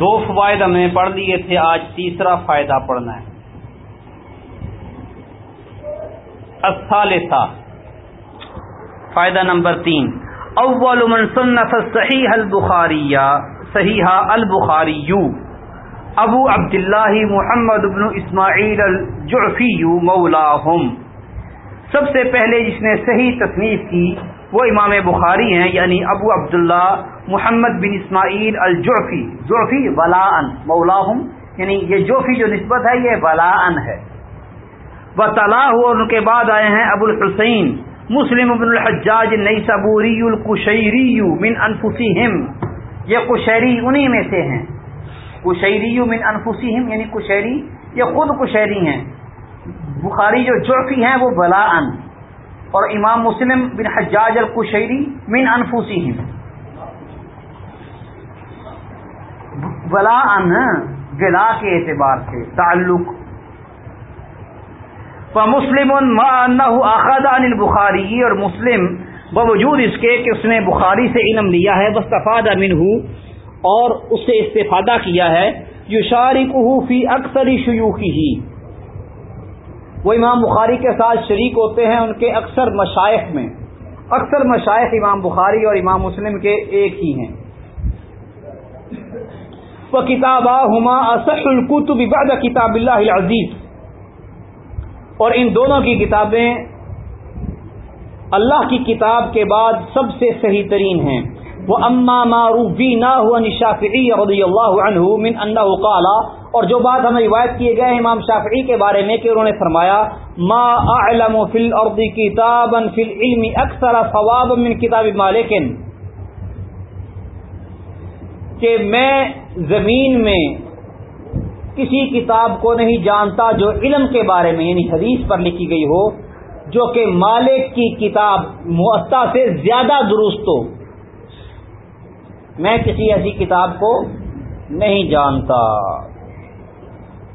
دو فوائد ہم نے پڑھ لیے تھے، آج تیسرا فائدہ پڑھنا ہے۔ الثالثہ، فائدہ نمبر تین۔ اول من صنف صحیح البخاری صحیح البخاری ابو عبداللہ محمد بن اسماعیل الجعفی مولاہم۔ سب سے پہلے جس نے صحیح تصنیف کی وہ امام بخاری ہیں یعنی ابو عبداللہ محمد بن اسماعیل الجعفی۔ جعفی ولا مولاہم یعنی یہ جوفی جو نسبت ہے، یہ ولا ہے۔ وہ طلاح اور ان کے بعد آئے ہیں ابو الحسین۔ مسلم ابن الحجاج نئی صبوری القشیری من انفسیم یہ کشیری انہی میں سے ہیں۔ کشیری من انفسیم یعنی کشیری یہ خود کشیری ہیں۔ بخاری جو جعفی ہیں، وہ بلا ان اور امام مسلم بن حجاج القشیری من انفسیم بلا ان، بلا کے اعتبار سے، تعلق. مسلم اخذ عن البخاری اور مسلم باوجود اس کے کہ اس نے بخاری سے علم لیا ہے بس تفاد امن اور اس سے استفادہ کیا ہے. یو شارک فی اکثر شیوخی ہی وہ امام بخاری کے ساتھ شریک ہوتے ہیں ان کے اکثر مشائق میں۔ اکثر مشائق امام بخاری اور امام مسلم کے ایک ہی ہیں۔ وہ کتاب ہما اصح القتب بعد کتاب اللہ عزیز اور ان دونوں کی کتابیں اللہ کی کتاب کے بعد سب سے صحیح ترین ہیں۔ وہ اما معروفی نہ ہوا شافعی رضی اللہ عنہ من انہ قال اور جو بات ہمیں روایت کیے گئے امام شافعی کے بارے میں کہ انہوں نے فرمایا، ما اعلم فی الارض کتابا فی العلم اکثر ثوابا من کتاب مالک کہ میں زمین میں کسی کتاب کو نہیں جانتا جو علم کے بارے میں یعنی حدیث پر لکھی گئی ہو، جو کہ مالک کی کتاب معطا سے زیادہ درست ہو۔ میں کسی ایسی کتاب کو نہیں جانتا۔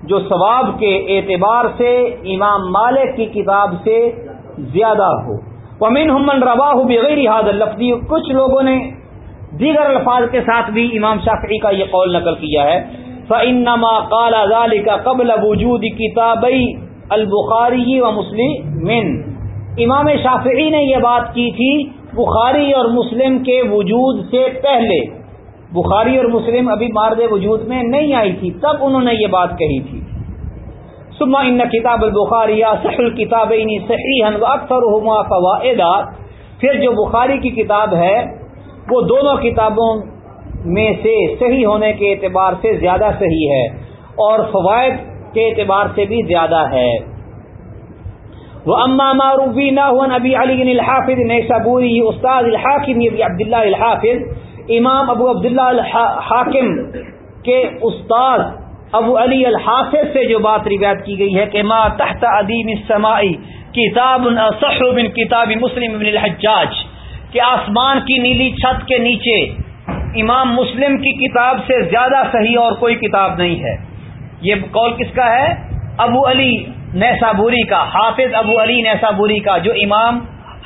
جو ثواب کے اعتبار سے امام مالک کی کتاب سے زیادہ ہو۔ امین حمن روا ہو بغیر حاد لفظی کچھ لوگوں نے دیگر الفاظ کے ساتھ بھی امام شافعی کا یہ قول نقل کیا ہے۔ فنما کالا ذالک کا قبل وجود کتابی البخاری و مسلم امام شافعی نے یہ بات کی تھی بخاری اور مسلم کے وجود سے پہلے۔ بخاری اور مسلم ابھی مارد وجود میں نہیں آئی تھی، تب انہوں نے یہ بات کہی تھی۔ سما ان کتاب البخاری صح الکتاب صحیح اکثر فوائد. پھر جو بخاری کی کتاب ہے، وہ دونوں کتابوں میں سے صحیح ہونے کے اعتبار سے زیادہ صحیح ہے اور فوائد کے اعتبار سے بھی زیادہ ہے۔ وہ اما معروفی نہ ابی علی الحافظ نیسابوری استاد الحاکم ابی عبداللہ الحافظ امام ابو عبداللہ الحاکم کے استاد ابو علی الحافظ سے جو بات روایت کی گئی ہے کہ ما تحت ادیم السمائی کتاب اصح من کتاب مسلم بن الحجاج، کہ آسمان کی نیلی چھت کے نیچے امام مسلم کی کتاب سے زیادہ صحیح اور کوئی کتاب نہیں ہے۔ یہ قول کس کا ہے؟ ابو علی نیسا بوری کا، حافظ ابو علی نیسا بوری کا، جو امام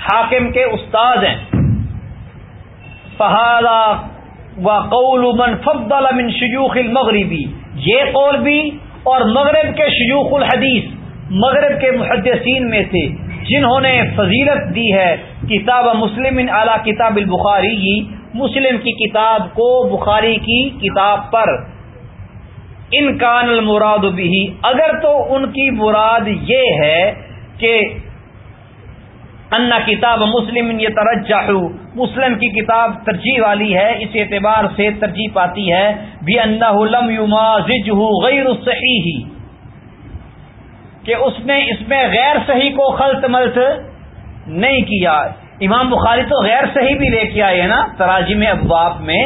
حاکم کے استاد ہیں۔ فہذا و قول من فضل من شیوخ المغربی۔ یہ قول بھی اور مغرب کے شیوخ الحدیث، مغرب کے محدثین میں سے جنہوں نے فضیلت دی ہے کتاب مسلم اعلی کتاب البخاری کی مسلم کی کتاب کو بخاری کی کتاب پر۔ ان کان المراد بھی اگر تو ان کی مراد یہ ہے کہ انا کتاب مسلم یہ ترجہ مسلم کی کتاب ترجیح والی ہے، اس اعتبار سے ترجیح پاتی ہے بھی لم یوما غیر صحیح. کہ اس نے اس میں غیر صحیح کو خلط ملت نہیں کیا۔ امام بخاری تو غیر صحیح بھی لے کے آئے ہیں نا تراجی میں ابواب میں۔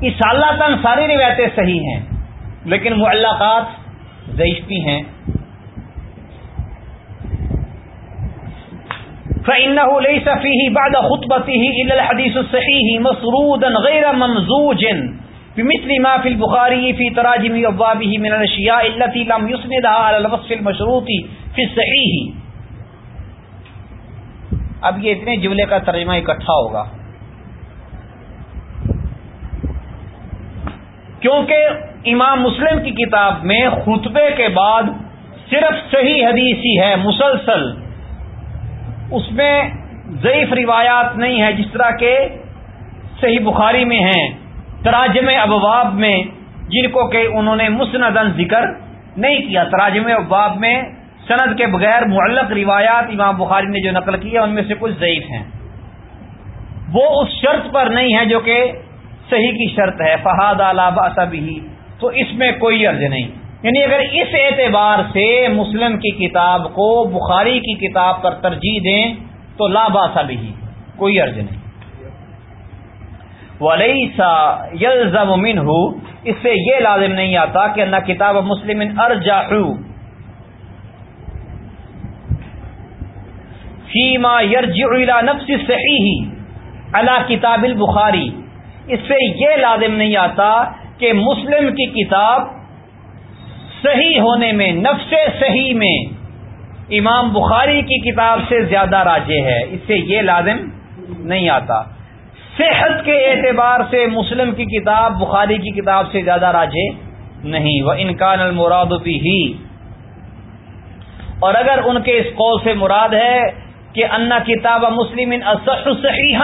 اس اللہ تن ساری روایتیں صحیح ہیں، لیکن معلقات ضعیف بھی ہیں۔ فإنه ليس فيه بعد خطبته إلا الحديث الصحيح مسرودا غير ممزوج بمثل ما في البخاري في تراجم أبوابه من الأشياء التي لم يسندها على الوصف المشروط في الصحيح۔ اب یہ اتنے جملے کا ترجمہ اکٹھا ہوگا۔ کیونکہ امام مسلم کی کتاب میں خطبے کے بعد صرف صحیح حدیث ہی ہے، مسلسل۔ اس میں ضعیف روایات نہیں ہے جس طرح کے صحیح بخاری میں ہیں تراجم ابواب میں، جن کو کہ انہوں نے مسندن ذکر نہیں کیا۔ تراجم ابواب میں سند کے بغیر معلق روایات امام بخاری نے جو نقل کی ہے، ان میں سے کچھ ضعیف ہیں۔ وہ اس شرط پر نہیں ہے جو کہ صحیح کی شرط ہے۔ فہاد آلاب بھی تو اس میں کوئی عرض نہیں۔ یعنی اگر اس اعتبار سے مسلم کی کتاب کو بخاری کی کتاب پر ترجیح دیں تو لاباسا بھی کوئی عرض نہیں۔ ولیسا یلزم منہ اس سے یہ لازم نہیں آتا کہ نہ کتاب مسلم ارجا فیما یرجع نفس صحیح اللہ کتاب البخاری۔ اس سے یہ لازم نہیں آتا کہ مسلم کی کتاب صحیح ہونے میں، نفس صحیح میں امام بخاری کی کتاب سے زیادہ راجے ہے۔ اس سے یہ لازم نہیں آتا۔ صحت کے اعتبار سے مسلم کی کتاب، بخاری کی کتاب سے زیادہ راجے نہیں۔ وہ انکان المراد بھی ہی اور اگر ان کے اس قول سے مراد ہے کہ انا کتاب مسلم صحیح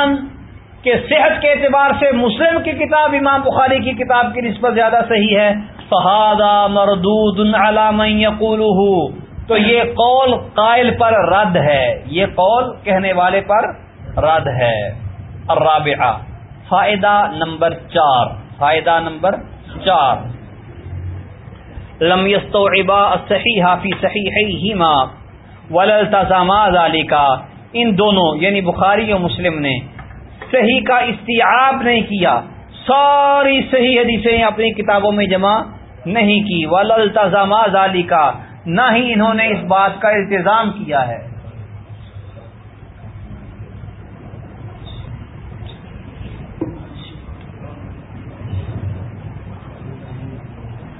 کہ صحت کے اعتبار سے مسلم کی کتاب، امام بخاری کی کتاب کی نسبت زیادہ صحیح ہے فہادہ مردود علام تو یہ قول قائل پر رد ہے۔ یہ قول کہنے والے پر رد ہے۔ الرابعہ، فائدہ نمبر چار۔ فائدہ نمبر چار۔ لم يستوعبا الصحیح فی صحیحیہما وللتزاما ذالکا۔ ان دونوں یعنی بخاری و مسلم نے صحیح کا استیاب نہیں کیا۔ ساری صحیح حدیثیں اپنی کتابوں میں جمع نہیں کی۔ وللتزاما ذالکا نہ ہی انہوں نے اس بات کا التظام کیا ہے۔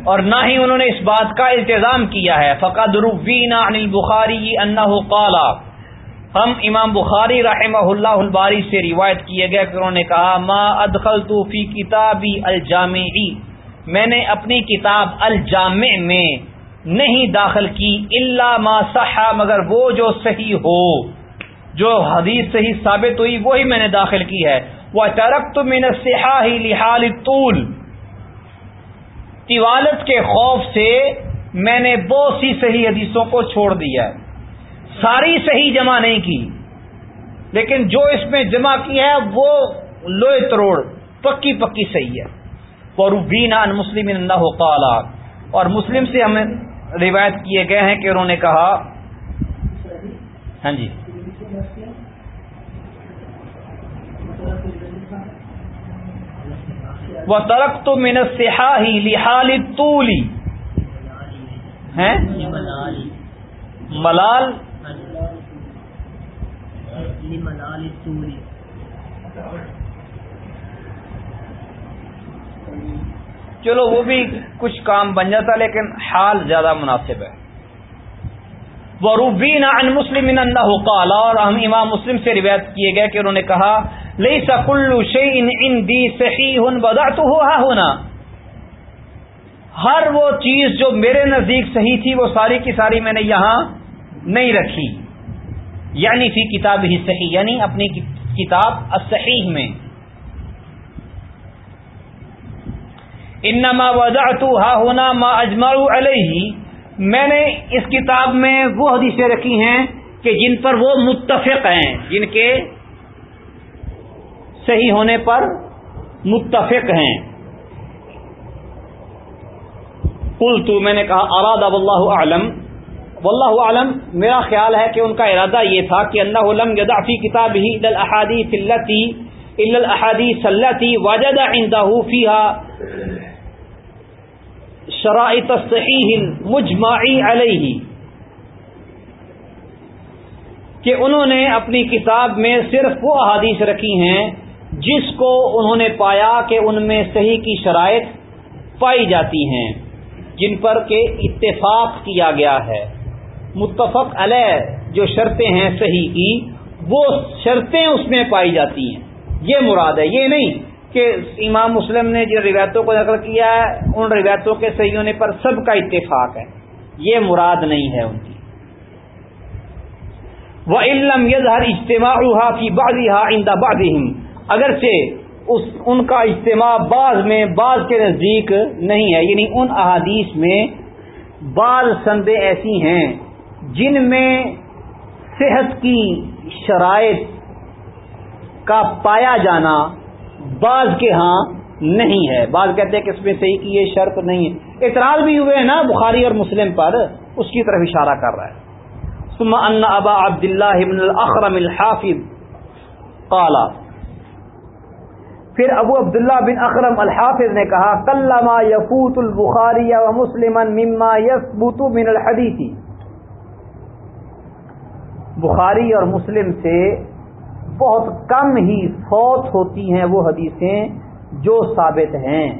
اور نہ ہی انہوں نے اس بات کا التظام کیا ہے۔ فقد روینہ انل بخاری قالا ہم امام بخاری رحمہ اللہ الباری سے روایت کیے گئے کہ انہوں نے کہا، ما ادخل تو فی کتابی الجامعی میں نے اپنی کتاب الجامع میں نہیں داخل کی اللہ ما صحا مگر وہ جو صحیح ہو، جو حدیث صحیح ثابت ہوئی، وہی میں نے داخل کی ہے۔ وہ ترک تو میں نے سیاحی لحال طول طوالت کے خوف سے میں نے بہت سی صحیح حدیثوں کو چھوڑ دیا ہے۔ ساری صحیح جمع نہیں کی، لیکن جو اس میں جمع کی ہے، وہ لوہے تروڑ، پکی پکی صحیح ہے۔ ان مسلم اللہ قالا اور مسلم سے ہمیں روایت کیے گئے ہیں کہ انہوں نے کہا ہاں جی۔ وہ ترک تو من سہا لحال تولی ہیں؟ ملال۔ چلو وہ بھی کچھ کام بن جاتا لیکن حال زیادہ مناسب ہے۔ وہ روبین ان مسلم قال، اور ہم امام مسلم سے روایت کیے گئے کہ انہوں نے کہا لئی سکلو شعین ان دی صحیح بدا تو ہوا ہونا ہر وہ چیز جو میرے نزدیک صحیح تھی، وہ ساری کی ساری میں نے یہاں نہیں رکھی۔ یعنی فی کتاب ہی صحیح یعنی اپنی کتاب الصحیح میں۔ انما وضعت ہا ہونا ما اجماع علیہ میں نے اس کتاب میں وہ حدیثیں رکھی ہیں کہ جن پر وہ متفق ہیں، جن کے صحیح ہونے پر متفق ہیں۔ کل تو میں نے کہا، اراد اب اللہ عالم واللہ عالم میرا خیال ہے کہ ان کا ارادہ یہ تھا کہ اللہ علم فی کتاب ہی الحادی سلتی الحادی سلتی واجد عندہ فیها شرائط صحیح مجمعی علیہ۔ کہ انہوں نے اپنی کتاب میں صرف وہ احادیث رکھی ہیں جس کو انہوں نے پایا کہ ان میں صحیح کی شرائط پائی جاتی ہیں، جن پر کہ اتفاق کیا گیا ہے۔ متفق علیہ جو شرطیں ہیں صحیح کی، وہ شرطیں اس میں پائی جاتی ہیں۔ یہ مراد ہے، یہ نہیں۔ کہ امام مسلم نے جن روایتوں کو نقل کیا ہے، ان روایتوں کے صحیح ہونے پر سب کا اتفاق ہے۔ یہ مراد نہیں ہے ان کی۔ وہ علم یزہر اجتماع کی بازی ہا اندہ بازی اگرچہ اس، ان کا اجتماع بعض میں، بعض کے نزدیک نہیں ہے یعنی ان احادیث میں بعض سندیں ایسی ہیں جن میں صحت کی شرائط کا پایا جانا بعض کے ہاں نہیں ہے۔ بعض کہتے ہیں کہ اس میں صحیح کی یہ شرط نہیں ہے۔ اعتراض بھی ہوئے ہیں نا بخاری اور مسلم پر، اس کی طرف اشارہ کر رہا ہے۔ ثم ان ابا عبد اللہ ابن الاخرم الحافظ قال، پھر ابو عبداللہ بن اخرم الحافظ نے کہا کلما یفوت البخاری و مسلم مما یثبت من الحدیث۔ بخاری اور مسلم سے بہت کم ہی فوت ہوتی ہیں وہ حدیثیں جو ثابت ہیں۔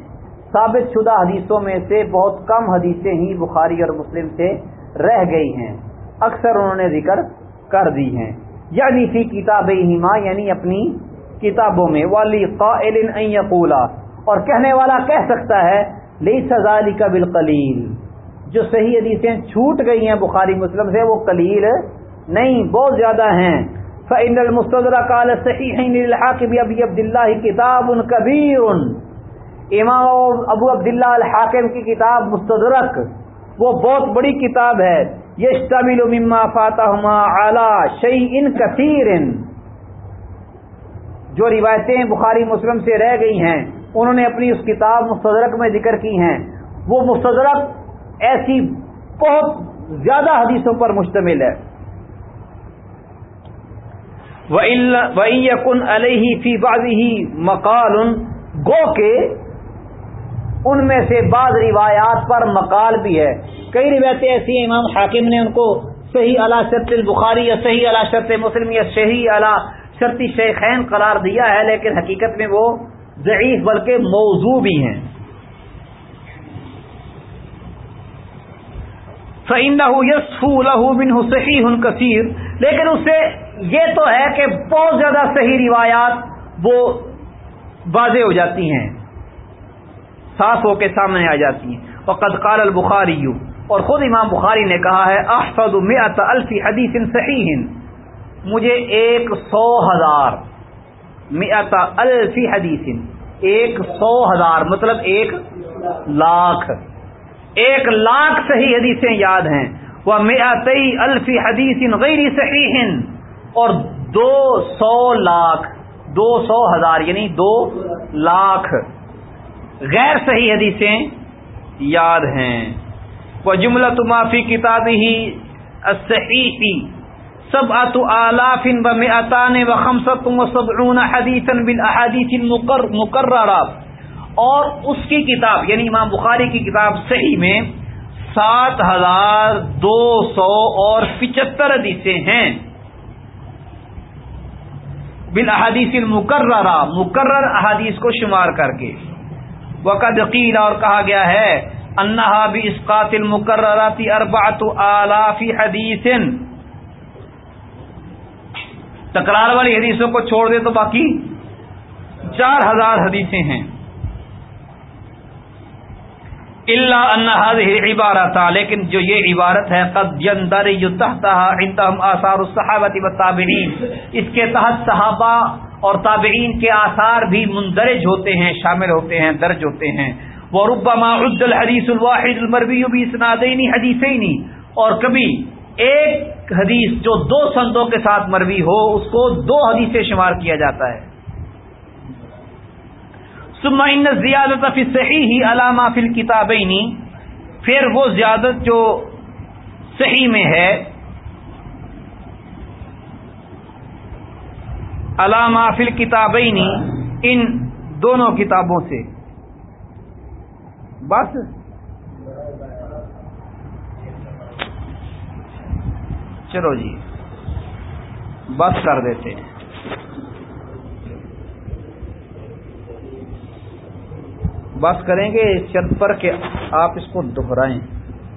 ثابت شدہ حدیثوں میں سے بہت کم حدیثیں ہی بخاری اور مسلم سے رہ گئی ہیں۔ اکثر انہوں نے ذکر کر دی ہیں۔ یعنی فی کتاب ہما یعنی اپنی کتابوں میں۔ والی قائل یقولا، اور کہنے والا کہہ سکتا ہے لئی سزالی کا بالقلیل۔ جو صحیح حدیثیں چھوٹ گئی ہیں بخاری مسلم سے، وہ قلیل نہیں، بہت زیادہ ہیں۔ فعن المستدرک قال صحیح الحاکم ابی عبداللہ کتاب کبیر امام ابو عبداللہ الحاکم کی کتاب مستدرک، وہ بہت بڑی کتاب ہے۔ یشتمل مما فاتہما علی شیء کثیر جو روایتیں بخاری مسلم سے رہ گئی ہیں، انہوں نے اپنی اس کتاب مستدرک میں ذکر کی ہیں۔ وہ مستدرک ایسی بہت زیادہ حدیثوں پر مشتمل ہے۔ وَإِن علیہ فی بازی مقال، گو کے ان میں سے بعض روایات پر مقال بھی ہے۔ کئی روایتیں ایسی ہیں، امام حاکم نے ان کو صحیح علا شرط البخاری یا صحیح علا شرط مسلم یا صحیح علا شرطی شیخین قرار دیا ہے، لیکن حقیقت میں وہ ضعیف بلکہ موضوع بھی ہیں۔ فَإِنَّهُ يَصْفُو لَهُ مِنْهُ صَحِيحٌ كَثِيرٌ لیکن اس سے یہ تو ہے کہ بہت زیادہ صحیح روایات وہ واضح ہو جاتی ہیں، صاف ہو کے سامنے آ جاتی ہیں۔ اور قد قال البخاری، اور خود امام بخاری نے کہا ہے، احفظ مئت الفی حدیث صحیح، مجھے ایک سو ہزار مئت الفی حدیث، ایک سو ہزار مطلب ایک لاکھ ایک لاکھ صحیح حدیثیں یاد ہیں۔ وہ مئت الفی حدیث غیر صحیح اور دو سو لاکھ، دو سو ہزار یعنی دو لاکھ غیر صحیح حدیثیں یاد ہیں۔ وہ جملہ معافی کتاب ہی صحیح سب ات آلافن ب و خمسط و سب حدیثن بن احادیث مقررہ۔ اور اس کی کتاب یعنی امام بخاری کی کتاب صحیح میں سات ہزار دو سو اور پچہتر حدیثیں ہیں۔ بل احادیث المقررہ، مقرر احادیث کو شمار کر کے۔ وقد قیل اور کہا گیا ہے، انہا بھی اسقات المقرراتی اربعت آلافی حدیث۔ تکرار والی حدیثوں کو چھوڑ دے تو باقی چار ہزار حدیثیں ہیں۔ اللہ انحاظ عبارت لیکن جو یہ عبارت ہے، قد جندر آثار الصحابت و اس کے تحت صحابہ اور تابعین کے آثار بھی مندرج ہوتے ہیں، شامل ہوتے ہیں، درج ہوتے ہیں۔ وہ ربما عد الحدیث الواحد المربی بھی اسنادینی حدیثینی اور کبھی ایک حدیث جو دو سندوں کے ساتھ مروی ہو، اس کو دو حدیثیں شمار کیا جاتا ہے۔ ان زیادت فی صحیح ہی علامہ فل کتابینی پھر وہ زیادت جو صحیح میں ہے علامہ فل کتابینی ان دونوں کتابوں سے۔ بس۔ چلو جی بس کر دیتے ہیں۔ بس کریں گے اس شرط پر کہ آپ اس کو دہرائیں۔